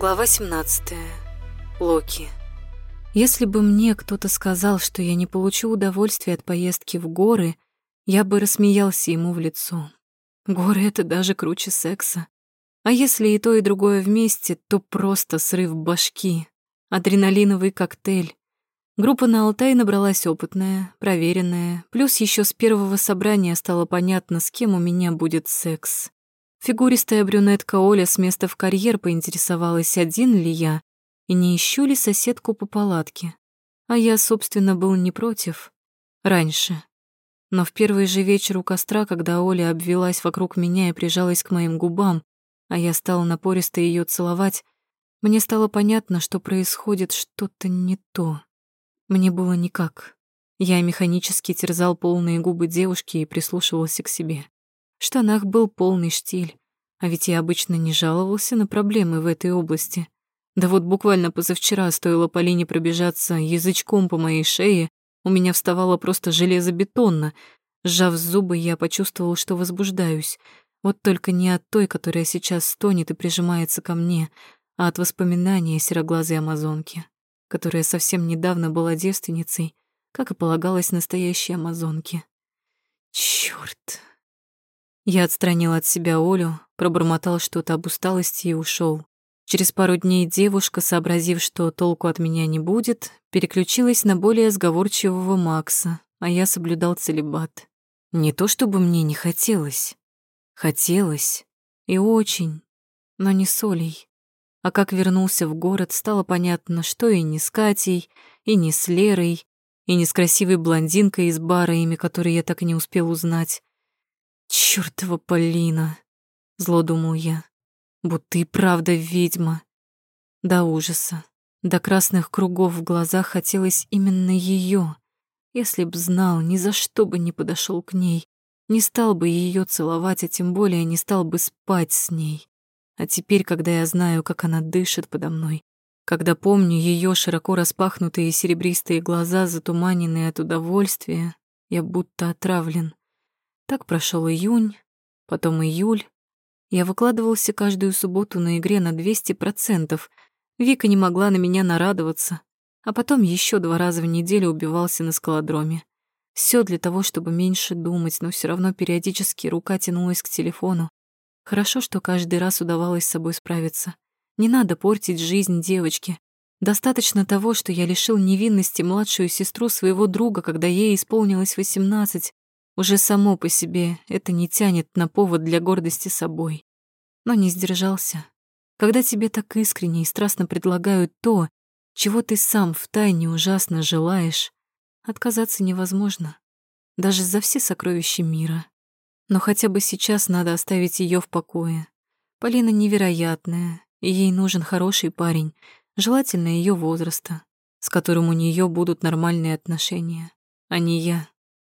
Глава 17. Локи. Если бы мне кто-то сказал, что я не получу удовольствия от поездки в горы, я бы рассмеялся ему в лицо. Горы — это даже круче секса. А если и то, и другое вместе, то просто срыв башки. Адреналиновый коктейль. Группа на Алтай набралась опытная, проверенная, плюс еще с первого собрания стало понятно, с кем у меня будет секс. Фигуристая брюнетка Оля с места в карьер поинтересовалась, один ли я, и не ищу ли соседку по палатке. А я, собственно, был не против. Раньше. Но в первый же вечер у костра, когда Оля обвелась вокруг меня и прижалась к моим губам, а я стал напористо ее целовать, мне стало понятно, что происходит что-то не то. Мне было никак. Я механически терзал полные губы девушки и прислушивался к себе. Штанах был полный штиль, а ведь я обычно не жаловался на проблемы в этой области. Да вот буквально позавчера стоило Полине пробежаться язычком по моей шее, у меня вставало просто железобетонно. Сжав зубы, я почувствовал, что возбуждаюсь. Вот только не от той, которая сейчас стонет и прижимается ко мне, а от воспоминания сероглазой амазонки, которая совсем недавно была девственницей, как и полагалось настоящей амазонке. Чёрт! Я отстранил от себя Олю, пробормотал что-то об усталости и ушел. Через пару дней девушка, сообразив, что толку от меня не будет, переключилась на более сговорчивого Макса, а я соблюдал целебат. Не то чтобы мне не хотелось. Хотелось. И очень. Но не с Олей. А как вернулся в город, стало понятно, что и не с Катей, и не с Лерой, и не с красивой блондинкой из бара, имя которой я так и не успел узнать. «Чёртова Полина!» — зло думал я будто и правда ведьма. До ужаса, до красных кругов в глазах хотелось именно ее. Если б знал, ни за что бы не подошел к ней, не стал бы ее целовать, а тем более не стал бы спать с ней. А теперь, когда я знаю, как она дышит подо мной, когда помню ее широко распахнутые серебристые глаза, затуманенные от удовольствия, я будто отравлен. Так прошел июнь, потом июль, я выкладывался каждую субботу на игре на 200%. Вика не могла на меня нарадоваться. А потом еще два раза в неделю убивался на скалодроме. Все для того, чтобы меньше думать, но все равно периодически рука тянулась к телефону. Хорошо, что каждый раз удавалось с собой справиться. Не надо портить жизнь девочки. Достаточно того, что я лишил невинности младшую сестру своего друга, когда ей исполнилось 18, уже само по себе это не тянет на повод для гордости собой. Но не сдержался. Когда тебе так искренне и страстно предлагают то, чего ты сам втайне ужасно желаешь, отказаться невозможно. Даже за все сокровища мира. Но хотя бы сейчас надо оставить ее в покое. Полина невероятная, и ей нужен хороший парень, желательно ее возраста, с которым у нее будут нормальные отношения, а не я.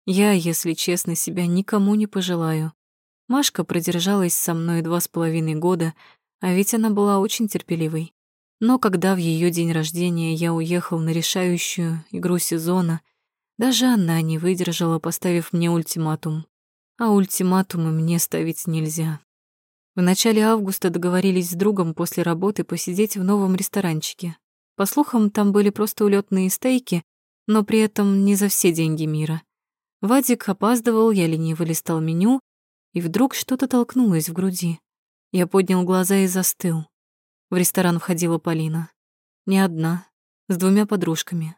Я, если честно, себя никому не пожелаю. Машка продержалась со мной два с половиной года, а ведь она была очень терпеливой. Но когда в ее день рождения я уехал на решающую игру сезона, даже она не выдержала, поставив мне ультиматум. А ультиматумы мне ставить нельзя. В начале августа договорились с другом после работы посидеть в новом ресторанчике. По слухам, там были просто улетные стейки, но при этом не за все деньги мира. Вадик опаздывал, я лениво листал меню, и вдруг что-то толкнулось в груди. Я поднял глаза и застыл. В ресторан входила Полина. Не одна, с двумя подружками.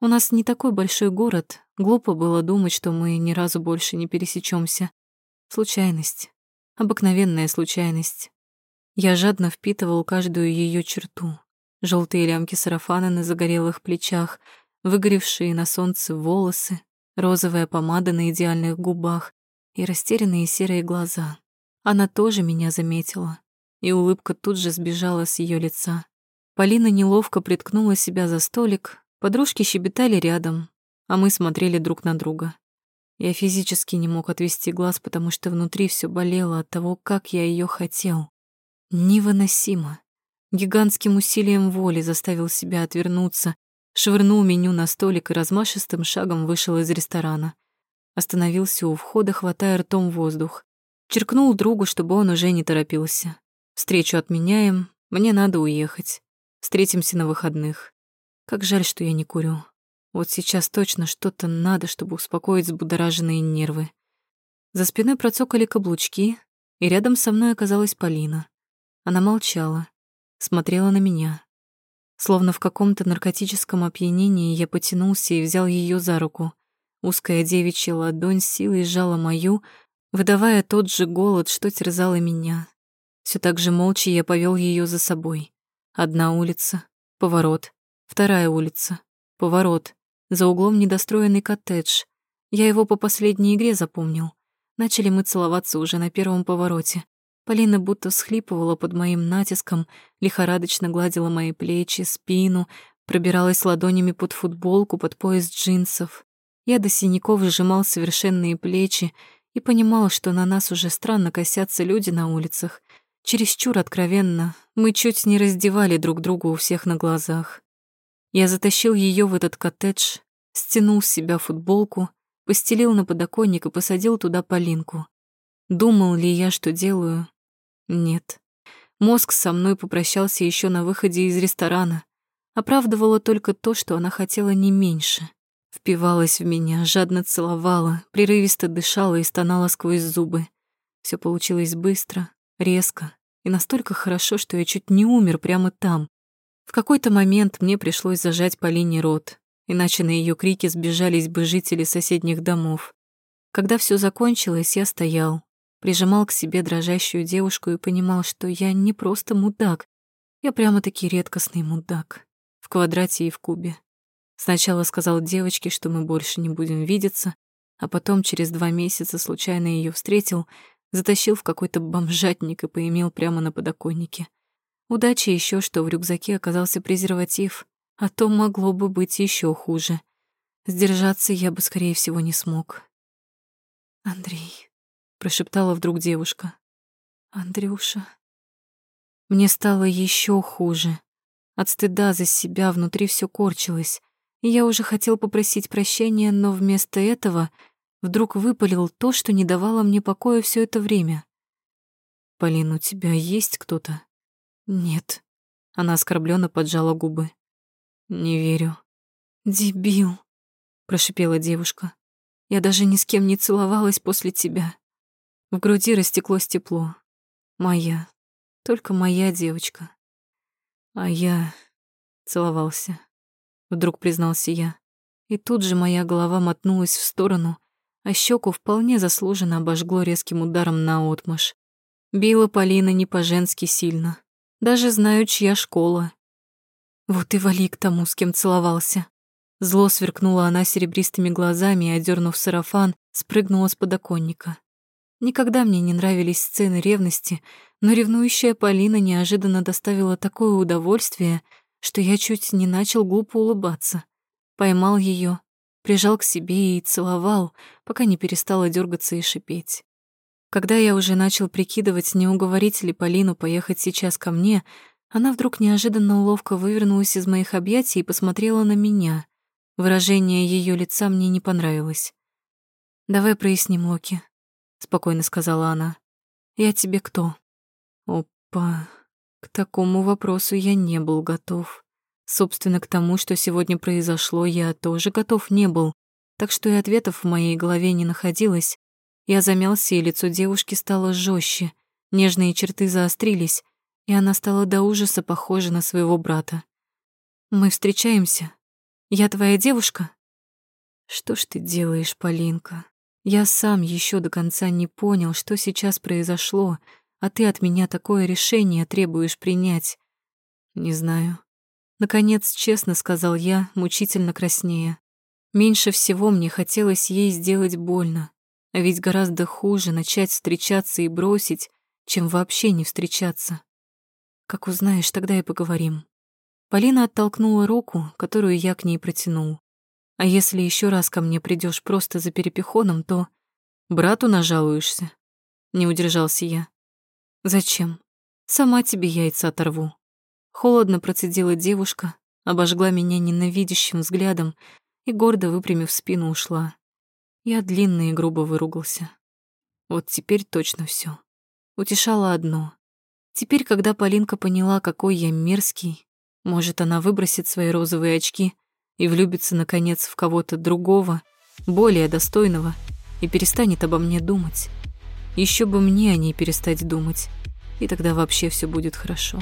У нас не такой большой город, глупо было думать, что мы ни разу больше не пересечемся. Случайность. Обыкновенная случайность. Я жадно впитывал каждую ее черту. Желтые лямки сарафана на загорелых плечах, выгоревшие на солнце волосы, розовая помада на идеальных губах и растерянные серые глаза. Она тоже меня заметила, и улыбка тут же сбежала с ее лица. Полина неловко приткнула себя за столик, подружки щебетали рядом, а мы смотрели друг на друга. Я физически не мог отвести глаз, потому что внутри все болело от того, как я ее хотел. Невыносимо. Гигантским усилием воли заставил себя отвернуться, швырнул меню на столик и размашистым шагом вышел из ресторана. Остановился у входа, хватая ртом воздух. Черкнул другу, чтобы он уже не торопился. Встречу отменяем, Мне надо уехать. Встретимся на выходных. Как жаль, что я не курю. Вот сейчас точно что-то надо, чтобы успокоить взбудораженные нервы. За спиной процокали каблучки, и рядом со мной оказалась Полина. Она молчала, смотрела на меня. Словно в каком-то наркотическом опьянении я потянулся и взял ее за руку. Узкая девичья ладонь силой сжала мою, выдавая тот же голод, что терзал и меня. Все так же молча я повел ее за собой. Одна улица, поворот, вторая улица, поворот, за углом недостроенный коттедж. Я его по последней игре запомнил. Начали мы целоваться уже на первом повороте. Полина будто всхлипывала под моим натиском, лихорадочно гладила мои плечи, спину, пробиралась ладонями под футболку, под пояс джинсов. Я до синяков сжимал совершенные плечи и понимал, что на нас уже странно косятся люди на улицах. Чересчур откровенно, мы чуть не раздевали друг друга у всех на глазах. Я затащил ее в этот коттедж, стянул с себя футболку, постелил на подоконник и посадил туда Полинку. Думал ли я, что делаю? Нет. Мозг со мной попрощался еще на выходе из ресторана. Оправдывало только то, что она хотела не меньше. Впивалась в меня, жадно целовала, прерывисто дышала и стонала сквозь зубы. Все получилось быстро, резко и настолько хорошо, что я чуть не умер прямо там. В какой-то момент мне пришлось зажать Полине рот, иначе на ее крики сбежались бы жители соседних домов. Когда все закончилось, я стоял, прижимал к себе дрожащую девушку и понимал, что я не просто мудак, я прямо-таки редкостный мудак, в квадрате и в кубе. Сначала сказал девочке, что мы больше не будем видеться, а потом через два месяца случайно ее встретил — затащил в какой-то бомжатник и поимел прямо на подоконнике. Удача еще, что в рюкзаке оказался презерватив, а то могло бы быть еще хуже. Сдержаться я бы, скорее всего, не смог. «Андрей», — прошептала вдруг девушка. «Андрюша». Мне стало еще хуже. От стыда за себя внутри все корчилось, и я уже хотел попросить прощения, но вместо этого вдруг выпалил то, что не давало мне покоя все это время. «Полин, у тебя есть кто-то?» «Нет». Она оскорбленно поджала губы. «Не верю». «Дебил», — прошипела девушка. «Я даже ни с кем не целовалась после тебя». В груди растеклось тепло. «Моя, только моя девочка». «А я целовался», — вдруг признался я. И тут же моя голова мотнулась в сторону, а щеку вполне заслуженно обожгло резким ударом на отмаш. Била Полина не по-женски сильно. Даже знаю, чья школа. Вот и вали к тому, с кем целовался. Зло сверкнула она серебристыми глазами и, одернув сарафан, спрыгнула с подоконника. Никогда мне не нравились сцены ревности, но ревнующая Полина неожиданно доставила такое удовольствие, что я чуть не начал глупо улыбаться. Поймал ее, прижал к себе и целовал, пока не перестала дергаться и шипеть. Когда я уже начал прикидывать, не уговорить ли Полину поехать сейчас ко мне, она вдруг неожиданно ловко вывернулась из моих объятий и посмотрела на меня. Выражение ее лица мне не понравилось. «Давай проясним, Локи», — спокойно сказала она. «Я тебе кто?» Опа, к такому вопросу я не был готов. Собственно, к тому, что сегодня произошло, я тоже готов не был, так что и ответов в моей голове не находилось. Я замялся, и лицо девушки стало жестче, нежные черты заострились, и она стала до ужаса похожа на своего брата. «Мы встречаемся. Я твоя девушка?» «Что ж ты делаешь, Полинка? Я сам еще до конца не понял, что сейчас произошло, а ты от меня такое решение требуешь принять. Не знаю. Наконец, честно сказал я, мучительно краснея. Меньше всего мне хотелось ей сделать больно, а ведь гораздо хуже начать встречаться и бросить, чем вообще не встречаться. Как узнаешь, тогда и поговорим. Полина оттолкнула руку, которую я к ней протянул. А если еще раз ко мне придешь просто за перепихоном, то брату нажалуешься. Не удержался я. Зачем? Сама тебе яйца оторву. Холодно процедила девушка, обожгла меня ненавидящим взглядом и, гордо выпрямив спину, ушла. Я длинно и грубо выругался. Вот теперь точно все. Утешало одно. Теперь, когда Полинка поняла, какой я мерзкий, может, она выбросит свои розовые очки и влюбится, наконец, в кого-то другого, более достойного, и перестанет обо мне думать. Еще бы мне о ней перестать думать, и тогда вообще все будет хорошо.